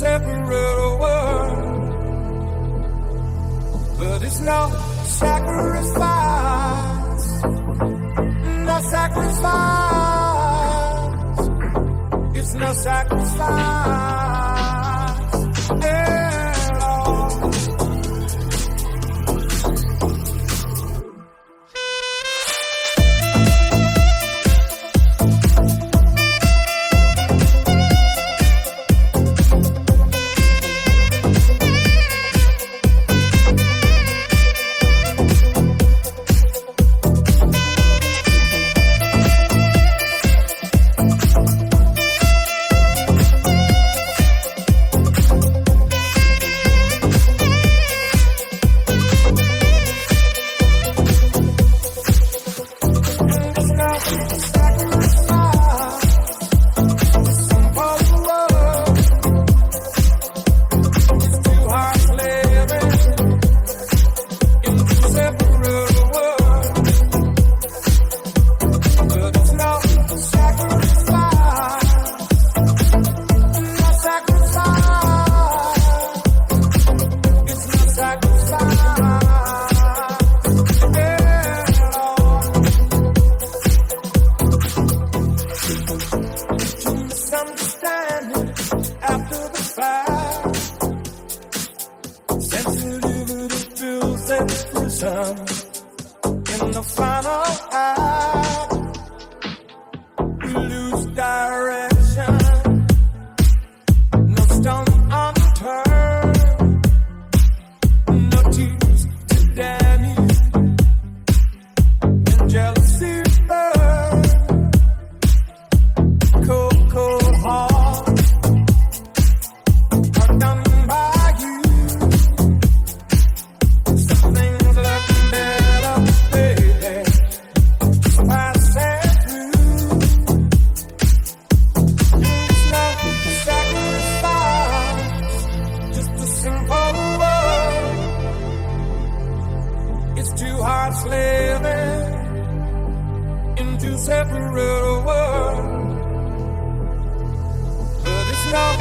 separate world, but it's no sacrifice, no sacrifice, it's no sacrifice. in the final act, we lose direction. separate world. But it's not